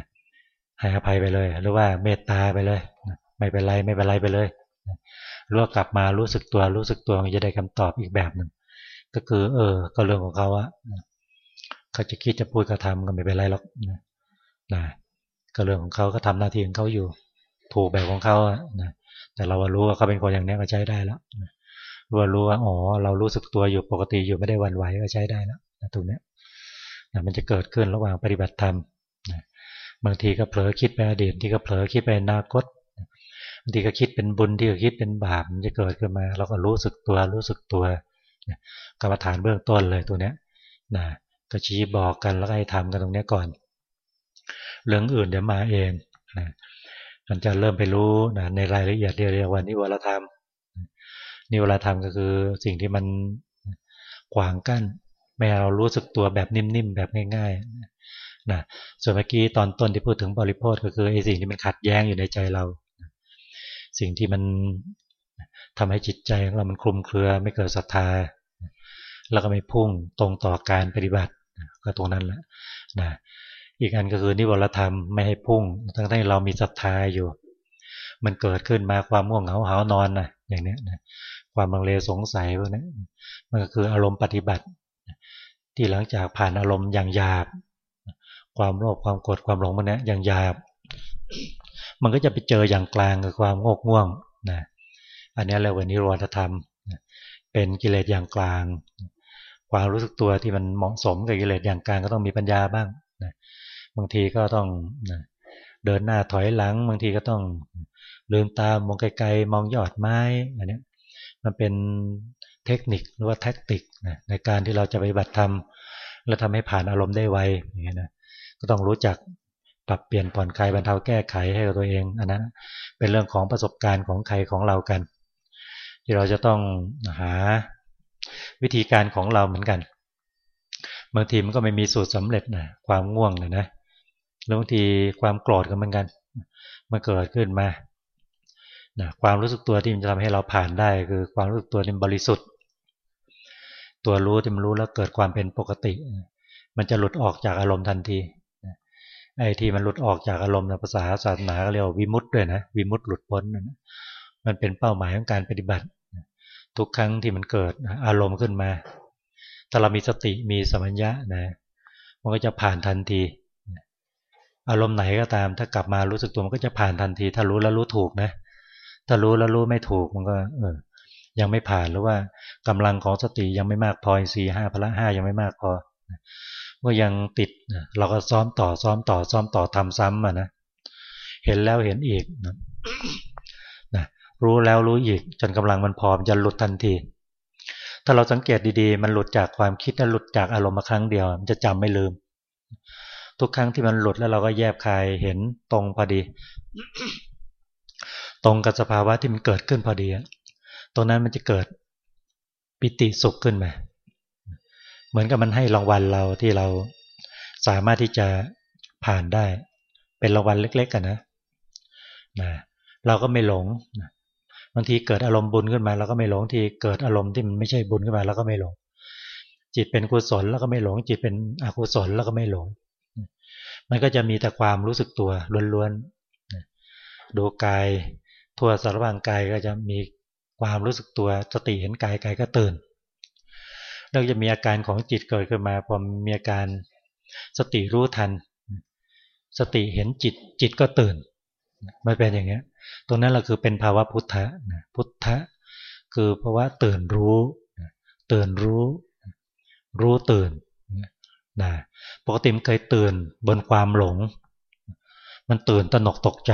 ให้อภัยไปเลย หรือว่าเมตตาไปเลยไม่เป็นไรไม่เป็นไรไปเลยรือว่ากลับมารู้สึกตัวรู้สึกตัวจะได้คำตอบอีกแบบหนึ่งก็คือ เออ ก็เรื่องของเขาอะเขาจะคิดจะพูดก็ทำก็ไม่เป็นไรหรอกนะก็เรื่องของเขาก็ทำหน้าที่ของเขาอยู่ ถูกแบบของเขาอะนะแต่เรารู้ว่าเขาเป็นคนอย่างนี้ก็ใช้ได้แล้ว รู้รู้ว่าอ๋อเรารู้สึกตัวอยู่ปกติอยู่ไม่ได้วันไหวก็ใช้ได้แล้วตรงนี้นะมันจะเกิดขึ้นระหว่างปฏิบัติธรรมนะบางทีก็เผลอคิดไปอดีตที่ก็เผลอคิดไปอนาคตบางทีก็คิดเป็นบุญที่ก็คิดเป็นบาปมันจะเกิดขึ้นมา เราก็รู้สึกตัวรู้สึกตัวกรรมฐานเบื้องต้นเลยตัวเนี้ยนะก็ชี้บอกกันแล้วให้ทำกันตรงนี้ก่อน เรื่องอื่นเดี๋ยวมาเองนะมันจะเริ่มไปรู้นะในรายละเอียดเรียกว่านิวรธรรม นิวรธรรมก็คือสิ่งที่มันขวางกั้นไม่เรารู้สึกตัวแบบนิ่มๆแบบง่ายๆนะส่วนเมื่อกี้ตอนต้นที่พูดถึงบริโภคก็คือไอ้สิ่งที่มันขัดแย้งอยู่ในใจเรา สิ่งที่มันทำให้จิตใจของเรามันคลุมเครือไม่เกิดศรัทธาแล้วก็ไม่พุ่งตรงต่อการปฏิบัติก็ตรงนั้นแหละนะอีกอันก็คือนิวรธรรมไม่ให้พุ่ง ทั้งที่เรามีศรัทธาอยู่ มันเกิดขึ้นมาความง่วงเหงาหานอนนะอย่างเนี้นะ ความบังเลสงสัยพวกนี้มันก็คืออารมณ์ปฏิบัติ ที่หลังจากผ่านอารมณ์อย่างหยาบ ความโลภความโกรธความหลงมันเนี้อย่างหยาบ มันก็จะไปเจออย่างกลางกับความโงกง่วงนะอันนี้เรียกว่านิโรธธรรม เป็นกิเลสอย่างกลาง ความรู้สึกตัวที่มันเหมาะสมกับกิเลสอย่างกลางก็ต้องมีปัญญาบ้างนะบางทีก็ต้องนะเดินหน้าถอยหลัง บางทีก็ต้องลืมตามองไกลๆมองยอดไม้อันนี้ มันเป็นเทคนิคหรือว่าแท็กติกนะในการที่เราจะไปบัติธรรมและทำให้ผ่านอารมณ์ได้ไวอย่างนี้ยนะก็ต้องรู้จักปรับเปลี่ยนผ่อนคลายบรรเทาแก้ไขให้กับตัวเองอันนั้นเป็นเรื่องของประสบการณ์ของใครของเรากัน ที่เราจะต้องหาวิธีการของเราเหมือนกันบางทีมันก็ไม่มีสูตรสำเร็จนะความง่วงเลยนะบางทีความโกรธก็เหมือนกันมันเกิดขึ้นมา นะความรู้สึกตัวที่มันจะทำให้เราผ่านได้ คือความรู้สึกตัวที่บริสุทธิ์ ตัวรู้ที่มันรู้แล้วเกิดความเป็นปกติ มันจะหลุดออกจากอารมณ์ทันทีไอ้ที่มันหลุดออกจากอารมณ์ในภาษาศาสนาเรียกว่าวิมุตต์ด้วยนะวิมุตต์หลุดพ้นนะมันเป็นเป้าหมายของการปฏิบัติ ทุกครั้งที่มันเกิดอารมณ์ขึ้นมาถ้าเรามีสติมีสมัญญะนะมันก็จะผ่านทันที อารมณ์ไหนก็ตาม ถ้ากลับมารู้สึกตัวมันก็จะผ่านทันที ถ้ารู้แล้วรู้ถูกนะ ถ้ารู้แล้วรู้ไม่ถูกมันก็ เออ ยังไม่ผ่านหรือว่ากำลังของสติยังไม่มากพอสี่ห้าพละห้ายังไม่มากพอก็ยังติดเราก็ซ้อมต่อซ้อมต่อซ้อมต่อทำซ้ำอะนะเห็นแล้วเห็นอีกนะรู้แล้วรู้อีก จนกำลังมันพอมจะหลุดทันที ถ้าเราสังเกตดีๆ มันหลุดจากความคิดและหลุดจากอารมณ์มาครั้งเดียว มันจะจำไม่ลืม ทุกครั้งที่มันหลุดแล้วเราก็แยบคายเห็นตรงพอดี ตรงกับสภาวะที่มันเกิดขึ้นพอดีตรงนั้นมันจะเกิดปิติสุขขึ้นมา เหมือนกับมันให้รางวัลเราที่เราสามารถที่จะผ่านได้ เป็นรางวัลเล็ก ๆ กันนะนะเราก็ไม่หลงบางทีเกิดอารมณ์บุญขึ้นมาเราก็ไม่หลงที่เกิดอารมณ์ที่มันไม่ใช่บุญขึ้นมาเราก็ไม่หลง จิตเป็นกุศลแล้วก็ไม่หลง จิตเป็นอกุศลแล้วก็ไม่หลง มันก็จะมีแต่ความรู้สึกตัวล้วนๆดูกาย ทั่วสารพางกายก็จะมีความรู้สึกตัวสติเห็นกายกายก็ตื่นเราจะมีอาการของจิตเกิดขึ้นมาพอมีอาการสติรู้ทัน สติเห็นจิตจิตก็ตื่นมันเป็นอย่างเงี้ย ตรงนั้นเราคือเป็นภาวะพุทธะพุทธะคือภาวะตื่นรู้ตื่นรู้ รู้ตื่นนะปกติมันเคยตื่นบนความหลง มันตื่นตนกตกใจ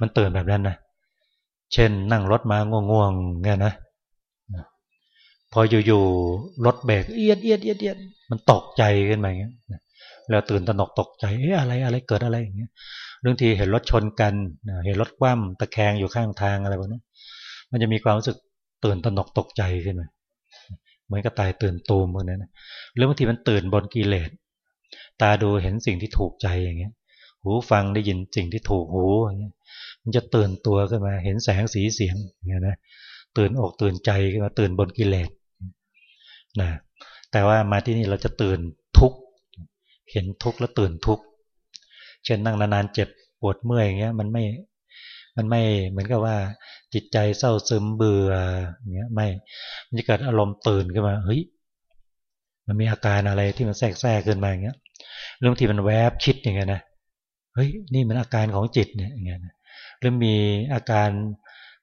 มันตื่นแบบนั้นนะ เช่นนั่งรถมาง่วงๆเงี้ยนะพออยู่ๆรถเบรกเอียดเอียดเอียดเอียดมันตกใจขึ้นมาอย่างเงี้ยแล้วตื่นตระหนกตกใจเอ๊ะอะไรอะไรเกิดอะไรอย่างเงี้ยเรื่องทีเห็นรถชนกันเห็นรถคว่ำตะแคงอยู่ข้างทางอะไรพวกนี้มันจะมีความรู้สึกตื่นตระหนกตกใจขึ้นมาเหมือนกับตายตื่นตูมพวกนั้นหรือบางทีมันตื่นบนกิเลสตาดูเห็นสิ่งที่ถูกใจอย่างเงี้ย หูฟังได้ยินสิ่งที่ถูกหูมันจะตื่นตัวขึ้นมาเห็นแสงสีเสียงอย่างเงี้ยนะตื่นอกตื่นใจขึ้นมาตื่นบนกิเลสนะแต่ว่ามาที่นี่เราจะตื่นทุกเห็นทุกแล้วตื่นทุกเช่นนั่งนานๆเจ็บปวดเมื่อยอย่างเงี้ยมันไม่มันไม่เหมือนกับว่าจิตใจเศร้าซึมเบื่ออย่างเงี้ยไม่มันจะเกิดอารมณ์ตื่นขึ้นมาเฮ้ยมันมีอาการอะไรที่มันแทรกแทรกขึ้นมาอย่างเงี้ยเรื่องที่มันแวบคิดอย่างเงี้ยนะ เฮ้ยนี่มันอาการของจิตเนี่ยอย่างเงี้ยหรือมีอาการ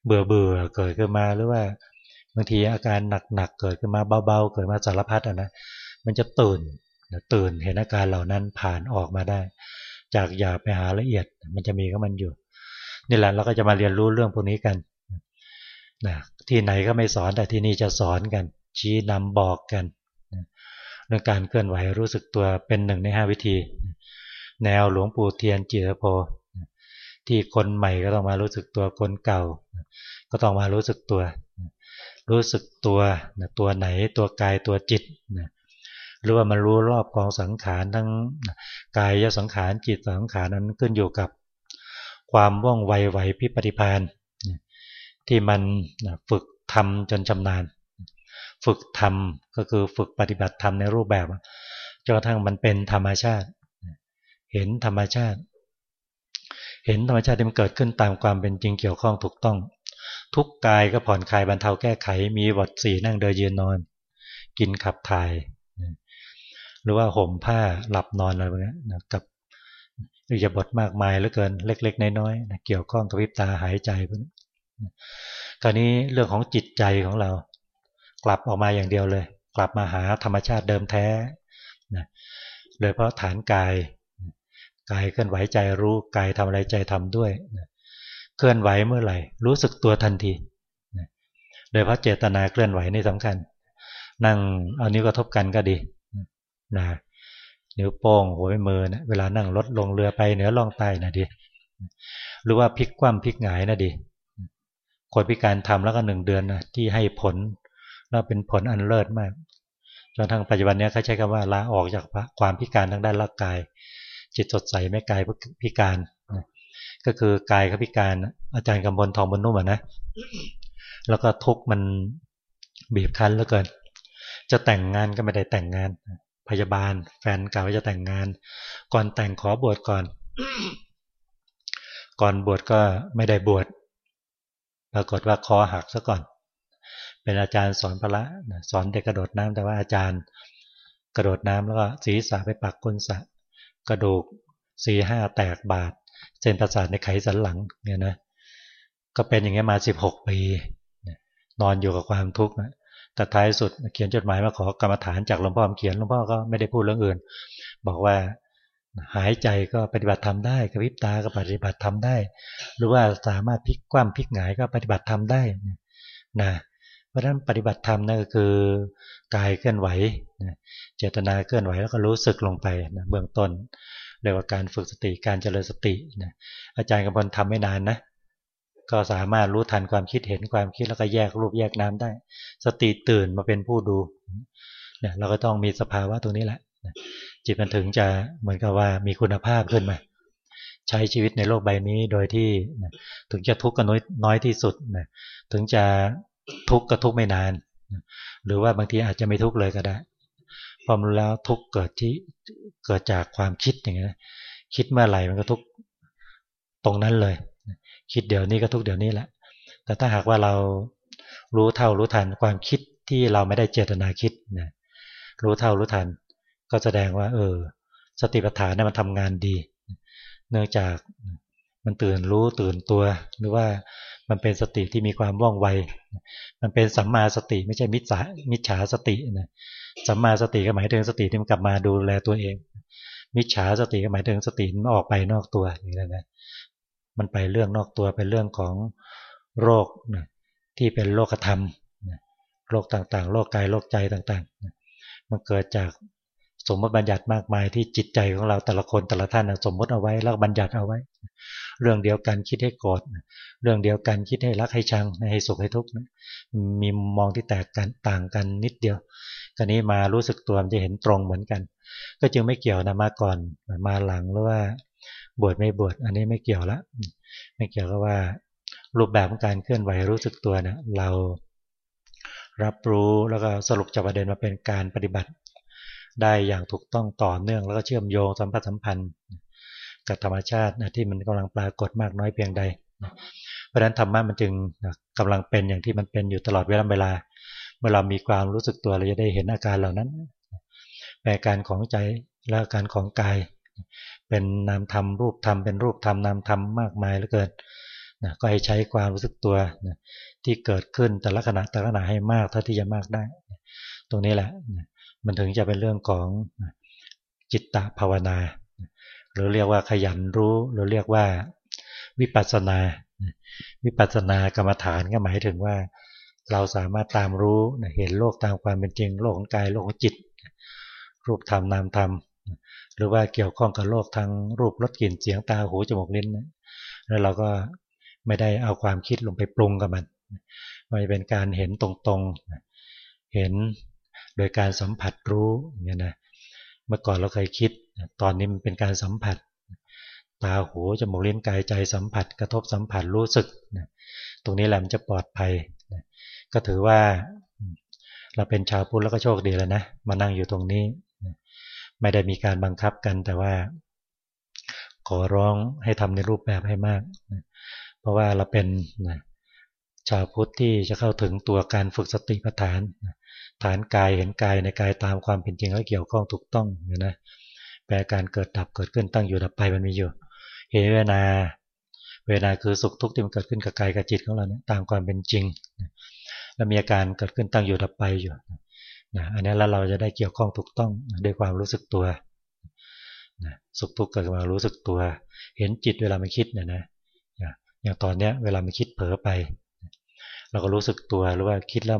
เบื่อเบื่อเกิดขึ้นมาหรือว่าบางทีอาการหนักๆเกิดขึ้นมาเบาๆเกิดมาสารพัดอะนะมันจะตื่นตื่นเห็นอาการเหล่านั้นผ่านออกมาได้ จากหยาบไปหาละเอียด มันจะมีก็มันอยู่นี่แหละเราก็จะมาเรียนรู้เรื่องพวกนี้กันนะที่ไหนก็ไม่สอนแต่ที่นี่จะสอนกัน ชี้นำบอกกันเรื่องการเคลื่อนไหวรู้สึกตัวเป็นหนึ่งในห้าวิธี แนวหลวงปู่เทียนจิตโพที่คนใหม่ก็ต้องมารู้สึกตัวคนเก่า ก็ต้องมารู้สึกตัว รู้สึกตัวตัวไหนตัวกายตัวจิตหรือว่ามันรู้รอบกองสังขารทั้งกายสังขารจิตสังขารนั้นขึ้นอยู่กับความว่องไวไหวพิปฏิพานที่มันฝึกทำจนชำนาญ ฝึกทำก็คือฝึกปฏิบัติธรรมในรูปแบบจนกระทั่งมันเป็นธรรมชาติ เห็นธรรมชาติ เห็นธรรมชาติที่มันเกิดขึ้นตามความเป็นจริงเกี่ยวข้องถูกต้อง ทุกกายก็ผ่อนคลายบรรเทาแก้ไข มีบทสี่นั่งเดินยืนนอน กินขับถ่าย หรือว่าห่มผ้าหลับนอนอะไรพวกนี้กับอิยาบทมากมายเหลือเกินเล็ก ๆ น้อยๆเกี่ยวข้องกับวิบตาหายใจพวกนี้คราวนี้เรื่องของจิตใจของเรา กลับออกมาอย่างเดียวเลย กลับมาหาธรรมชาติเดิมแท้นะโดยเพราะฐานกาย กายเคลื่อนไหวใจรู้กายทำอะไรใจทำด้วยเคลื่อนไหวเมื่อไหร่ รู้สึกตัวทันทีโดยเพราะเจตนาเคลื่อนไหวนี่สำคัญ นั่งเอานิ้วกระทบกันก็ดีนะนิ้วโป้งหัวมือนะเวลานั่งรถลงเรือไปเหนือล่องใต้นะดิหรือว่าพลิกคว่ำพลิกหงายนะดิคนพิการทำแล้วก็หนึ่งเดือนนะที่ให้ผลแล้วเป็นผลอันเลิศมากจนทั้งปัจจุบันนี้เขาใช้คำว่าลาออกจากความพิการทางด้านร่างกาย จิตสดใสไม่กายพิการ ก็คือกายเขาพิการ อาจารย์กำบลทองบนนุ่มนะ แล้วก็ทุกมันบีบคั้นแล้วเกิน จะแต่งงานก็ไม่ได้แต่งงาน พยาบาล แฟนเก่าว่าจะแต่งงาน ก่อนแต่งขอบวชก่อน ก่อนบวชก็ไม่ได้บวช ปรากฏว่าคอหักซะก่อน เป็นอาจารย์สอนพระสอนเด็กกระโดดน้ำแต่ว่าอาจารย์กระโดดน้ำแล้วก็ศีรษะไปปักก้นสะ กระดูกสี่ห้าแตกบาดเส้นประสาทในไขสันหลังเนี่ยนะก็เป็นอย่างนี้มาสิบหกปีนอนอยู่กับความทุกข์แต่ท้ายสุดเขียนจดหมายมาขอกรรมฐานจากหลวงพ่อเขียนหลวงพ่อก็ไม่ได้พูดเรื่องอื่น บอกว่าหายใจก็ปฏิบัติทำได้กระพริบตาก็ปฏิบัติทำได้ หรือว่าสามารถพลิกคว่ำพลิกหงายก็ปฏิบัติทำได้นะ ราะฉะนั้นปฏิบัติธรรมนั่นก็คือกายเคลื่อนไหวเจตนาเคลื่อนไหวแล้วก็รู้สึกลงไปนะเบื้องต้นเรียกว่าการฝึกสติการเจริญสตินะอาจารย์กำพลทำไม่นานนะก็สามารถรู้ทันความคิดเห็นความคิดแล้วก็แยกรูปแยกน้ำได้ สติตื่นมาเป็นผู้ดูเนี่ยเราก็ต้องมีสภาวะตรงนี้แหละจิตมันถึงจะเหมือนกับว่ามีคุณภาพขึ้นมา ใช้ชีวิตในโลกใบนี้โดยที่ถึงจะทุกข์ก็น้อยน้อยที่สุดนะถึงจะ ทุกข์ก็ทุกข์ไม่นาน หรือว่าบางทีอาจจะไม่ทุกข์เลยก็ได้ความรู้แล้วทุกเกิดที่เกิดจากความคิดอย่างนี้คิดเมื่อไหร่มันก็ทุกตรงนั้นเลย คิดเดี๋ยวนี้ก็ทุกเดี๋ยวนี้แหละ แต่ถ้าหากว่าเรารู้เท่ารู้ทันความคิดที่เราไม่ได้เจตนาคิดนะรู้เท่ารู้ทัน ก็แสดงว่า เออ สติปัฏฐานนี่มันทำงานดี เนื่องจากมันตื่นรู้ตื่นตัวหรือว่า มันเป็นสติที่มีความว่องไว มันเป็นสัมมาสติไม่ใช่มิจฉามิจฉาสตินะสัมมาสติก็หมายถึงสติที่มันกลับมาดูแลตัวเอง มิจฉาสติก็หมายถึงสติมันออกไปนอกตัวอย่างนี้นะมันไปเรื่องนอกตัวเป็นเรื่องของโรคนะที่เป็นโลกธรรมโรคต่างๆ โรคกายโรคใจต่างๆ มันเกิดจาก สมมติบัญญัติมากมายที่จิตใจของเราแต่ละคนแต่ละท่านสมมติเอาไว้แล้วบัญญัติเอาไว้ เรื่องเดียวกันคิดให้โกรธเรื่องเดียวกันคิดให้รักให้ชังให้สุขให้ทุกข์มีมองที่แตกกันต่างกันนิดเดียวกรนี้มารู้สึกตัวมันจะเห็นตรงเหมือนกัน ก็จึงไม่เกี่ยวนะมาก่อนมาหลังหรือว่าบวชไม่บวชอันนี้ไม่เกี่ยวละไม่เกี่ยวกับว่า รูปแบบของการเคลื่อนไหวรู้สึกตัวเนะเรารับรู้แล้วก็สรุปจับประเด็นมาเป็นการปฏิบัติ ได้อย่างถูกต้องต่อเนื่องแล้วก็เชื่อมโยงสัมพันธ์สัมพันธ์กับธรรมชาตินะที่มันกำลังปรากฏมากน้อยเพียงใด เพราะฉะนั้นธรรมะมันจึงกำลังเป็นอย่างที่มันเป็นอยู่ตลอดเวลาเวลา เมื่อเรามีความรู้สึกตัวเราจะได้เห็นอาการเหล่านั้นแปลการของใจและอาการของกาย เป็นนามธรรมรูปธรรมเป็นรูปธรรมนามธรรมมากมายเหลือเกินนะก็ให้ใช้ความรู้สึกตัวนะที่เกิดขึ้นแต่ละขณะแต่ละขณะให้มากเท่าที่จะมากได้ ตรงนี้แหละนะ มันถึงจะเป็นเรื่องของจิตตภาวนา หรือเรียกว่าขยันรู้ หรือเรียกว่าวิปัสสนา วิปัสสนากรรมฐานก็หมายถึงว่า เราสามารถตามรู้เห็นโลกตามความเป็นจริง โลกของกายโลกของจิต รูปธรรมนามธรรมหรือว่าเกี่ยวข้องกับโลกทางรูปรสกลิ่นเสียงตาหูจมูกลิ้นแล้วเราก็ไม่ได้เอาความคิดลงไปปรุงกับมันมันจะเป็นการเห็นตรงๆ เห็น โดยการสัมผัสรู้อย่างนี้นะเมื่อก่อนเราเคยคิด ตอนนี้มันเป็นการสัมผัส ตาหูจมูกลิ้นกายใจสัมผัส กระทบสัมผัสรู้สึกตรงนี้แหละมันจะปลอดภัยก็ถือว่าเราเป็นชาวพุทธแล้วก็โชคดีแล้วนะมานั่งอยู่ตรงนี้ไม่ได้มีการบังคับกันแต่ว่า ขอร้องให้ทำในรูปแบบให้มากเพราะว่าเราเป็นชาวพุทธที่จะเข้าถึงตัวการฝึกสติปัฏฐาน ฐานกายเห็นกายในกายตามความเป็นจริงแล้วเกี่ยวข้องถูกต้องเห็นไหมแปลการเกิดดับเกิดขึ้นตั้งอยู่ดับไปมันมีอยู่เห็นเวนาเวนาคือสุขทุกข์ที่มันเกิดขึ้นกับกายกับจิตของเราเนี่ยตามความเป็นจริง แล้วมีอาการเกิดขึ้นตั้งอยู่ดับไปอยู่นะอันนี้แล้วเราจะได้เกี่ยวข้องถูกต้องด้วยความรู้สึกตัวนะสุขทุกข์เกิดมารู้สึกตัว เห็นจิตเวลามันคิดเนี่ยนะอย่างตอนเนี้ยเวลามันคิดเผลอไป เราก็รู้สึกตัวหรือว่าคิดแล้ว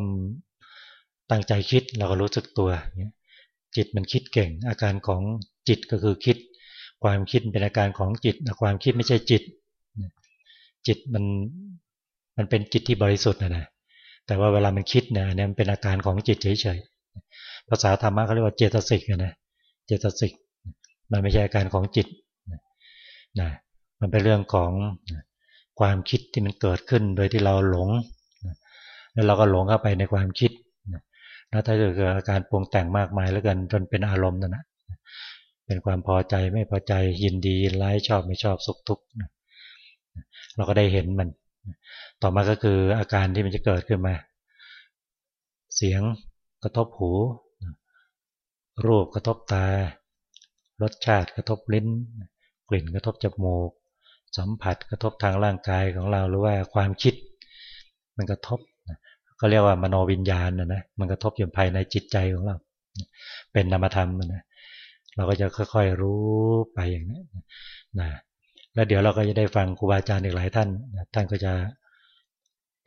ตั้งใจคิดเราก็รู้สึกตัวจิตมันคิดเก่ง อาการของจิตก็คือคิด ความคิดเป็นอาการของจิตความคิดไม่ใช่จิต จิตมันมันเป็นจิตที่บริสุทธิ์นะนะแต่ว่าเวลามันคิดเนี่ยเนี่ยมันเป็นอาการของจิตเฉยๆภาษาธรรมะเขาเรียกว่าเจตสิกนะเจตสิกมันไม่ใช่อาการของจิตนะมันเป็นเรื่องของความคิดที่มันเกิดขึ้น โดยที่เราหลง แล้วเราก็หลงเข้าไปในความคิด แล้วถ้าเกิดอาการปรุงแต่งมากมายแล้วกันจนเป็นอารมณ์นั่นนะเป็นความพอใจไม่พอใจยินดีร้ายชอบไม่ชอบสุขทุกข์เราก็ได้เห็นมัน ต่อมาก็คืออาการที่มันจะเกิดขึ้นมา เสียงกระทบหู รูปกระทบตา รสชาติกระทบลิ้น กลิ่นกระทบจมูก สัมผัสกระทบทางร่างกายของเราหรือว่าความคิด มันกระทบ ก็เรียกว่ามโนวิญญาณนะนะมันกระทบอยู่ภายในจิตใจของเรา เป็นนามธรรมนะเราก็จะค่อยๆรู้ไปอย่างนี้นะแล้วเดี๋ยวเราก็จะได้ฟังครูบาอาจารย์อีกหลายท่านท่านก็จะ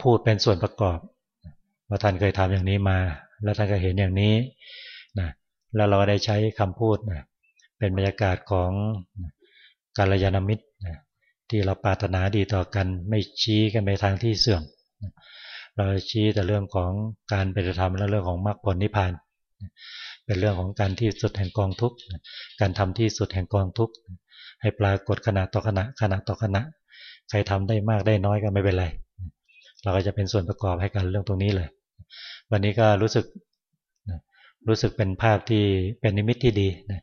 พูดเป็นส่วนประกอบว่าท่านเคยทำอย่างนี้มา แล้วท่านก็เห็นอย่างนี้นะแล้วเราได้ใช้คำพูดนะเป็นบรรยากาศของการยานมิตรนะที่เราปรารถนาดีต่อกันไม่ชี้กันไปทางที่เสื่อม เราชี้แต่เรื่องของการปฏิธรรมและเรื่องของมรรคผลนิพพานเป็นเรื่องของการที่สุดแห่งกองทุกข์การทำที่สุดแห่งกองทุกข์ให้ปรากฏขณะต่อขณะขณะต่อขณะ ใครทำได้มากได้น้อยก็ไม่เป็นไร เราก็จะเป็นส่วนประกอบให้กันเรื่องตรงนี้เลย วันนี้ก็รู้สึกรู้สึกเป็นภาพที่เป็นนิมิตที่ดีนะ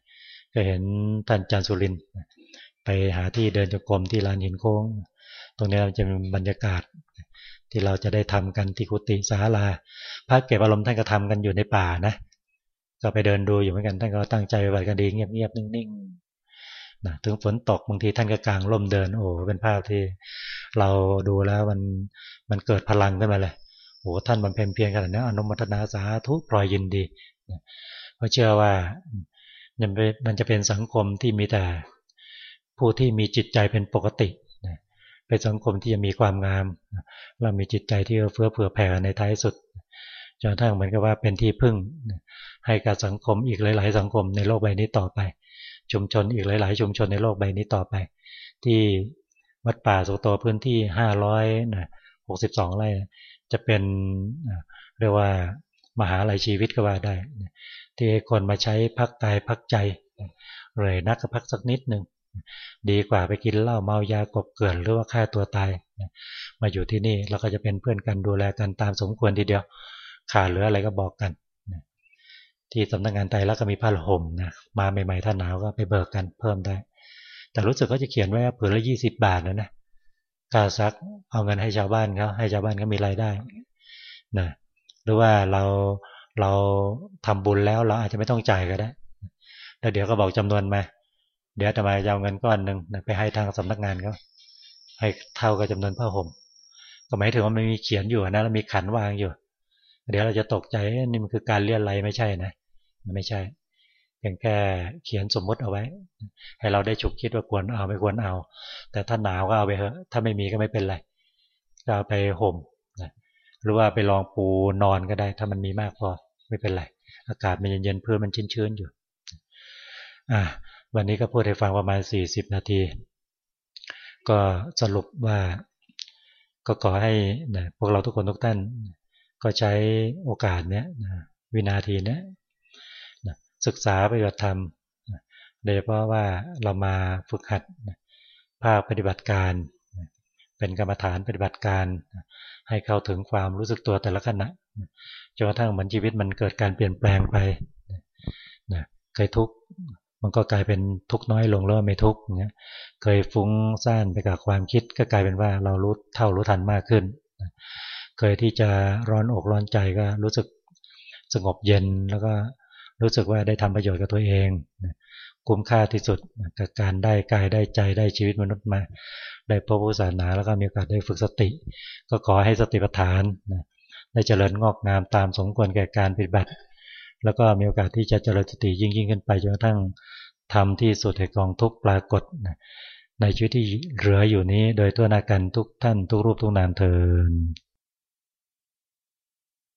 ก็เห็นท่านจันสุรินไปหาที่เดินจงกรมที่ลานหินโค้ง ตรงนี้จะเป็นบรรยากาศ ที่เราจะได้ทำกันที่กุฏิสาลาพระเก็บอารมณ์ท่านก็ทำกันอยู่ในป่านะ ก็ไปเดินดูอยู่เหมือนกันท่านก็ตั้งใจไปกันดีเงียบๆนิ่งๆนะถึงฝนตกบางทีท่านก็กางร่มเดินโอ้เป็นภาพที่เราดูแล้วมันมันเกิดพลังขึ้นมาเลยโอ้ท่านบำเพ็ญเพียรขนาดนี้อนุโมทนาสาธุปล่อยยินดีเพราะเชื่อว่ามันจะเป็นสังคมที่มีแต่ผู้ที่มีจิตใจเป็นปกติ เป็นสังคมที่จะมีความงาม เรามีจิตใจที่เฟื้อเผื่อแผ่ในท้ายสุดจนทั้งเหมือนกับว่าเป็นที่พึ่ง ให้กับสังคมอีกหลาย ๆ สังคมในโลกใบนี้ต่อไป ชุมชนอีกหลาย ๆ ชุมชนในโลกใบนี้ต่อไป ที่วัดป่าสุโตพื้นที่ห้าร้อยหกสิบสองไร่จะเป็นเรียกว่ามหาลัยชีวิตก็ว่าได้ ที่คนมาใช้พักกายพักใจเลยนักพักสักนิดหนึ่ง ดีกว่าไปกินเหล้าเมายากบเกินหรือว่าฆ่าตัวตาย มาอยู่ที่นี่เราก็จะเป็นเพื่อนกันดูแลกันตามสมควรทีเดียวขาดเหลืออะไรก็บอกกันที่สำนักงานไตแล้วก็มีผ้าห่มนะมาใหม่ๆถ้าหนาวก็ไปเบิกกันเพิ่มได้ แต่รู้สึกเขาจะเขียนไว้ผืนละยี่สิบบาทนะนะกาซักเอาเงินให้ชาวบ้านเขาให้ชาวบ้านเขามีรายได้นะหรือว่าเราเราทำบุญแล้วเราอาจจะไม่ต้องจ่ายก็ได้แล้วเดี๋ยวก็บอกจำนวนมา เดี๋ยวจะมาเอาเงินก้อนหนึ่งไปให้ทางสำนักงานเขาให้เท่ากับจำนวนผ้าห่มก็หมายถึงว่ามันมีเขียนอยู่นะแล้วมีขันวางอยู่ เดี๋ยวเราจะตกใจนี่มันคือการเลี่ยนไรไม่ใช่นะมันไม่ใช่เพียงแค่เขียนสมมุติเอาไว้ ให้เราได้ฉุกคิดว่าควรเอาไม่ควรเอา แต่ถ้าหนาวก็เอาไปเถอะถ้าไม่มีก็ไม่เป็นไรก็เอาไปห่มหรือว่าไปลองปูนอนก็ได้ ถ้ามันมีมากพอไม่เป็นไรอากาศมันเย็นๆเพื่อมันชื้นๆอยู่ อ่า วันนี้ก็พูดให้ฟังประมาณ 40 นาที ก็สรุปว่าก็ขอให้นะพวกเราทุกคนทุกท่าน ก็ใช้โอกาสเนี้ยนะวินาทีเนี้ยนะศึกษาปฏิบัติธรรมโดยเฉพาะว่าเรามาฝึกหัดภาคปฏิบัติการ เป็นกรรมฐานปฏิบัติการ ให้เข้าถึงความรู้สึกตัวแต่ละขณะจนกระทั่งเหมือนชีวิตมันเกิดการเปลี่ยนแปลงไปนะเคยทุกข์ มันก็กลายเป็นทุกน้อยลงแล้วไม่ทุกเงี้ยเคยฟุ้งซ่านไปกับความคิดก็กลายเป็นว่าเรารู้เท่ารู้ทันมากขึ้น เคยที่จะร้อนอกร้อนใจก็รู้สึกสงบเย็นแล้วก็รู้สึกว่าได้ทำประโยชน์กับตัวเองคุ้มค่าที่สุดกับการได้กายได้ใจได้ชีวิตมนุษย์มา ได้พบพุทธศาสนาแล้วก็มีโอกาสได้ฝึกสติ ก็ขอให้สติปัฏฐานได้เจริญงอกงามตามสมควรแก่การปฏิบัติ แล้วก็มีโอกาสที่จะเจริญสติยิ่งยิ่งขึ้นไปจนกระทั่งทำที่สุดแห่งกองทุกปรากฏในชีวิตที่เหลืออยู่นี้ โดยตัวนากันทุกท่านทุกรูปทุกนามเทิน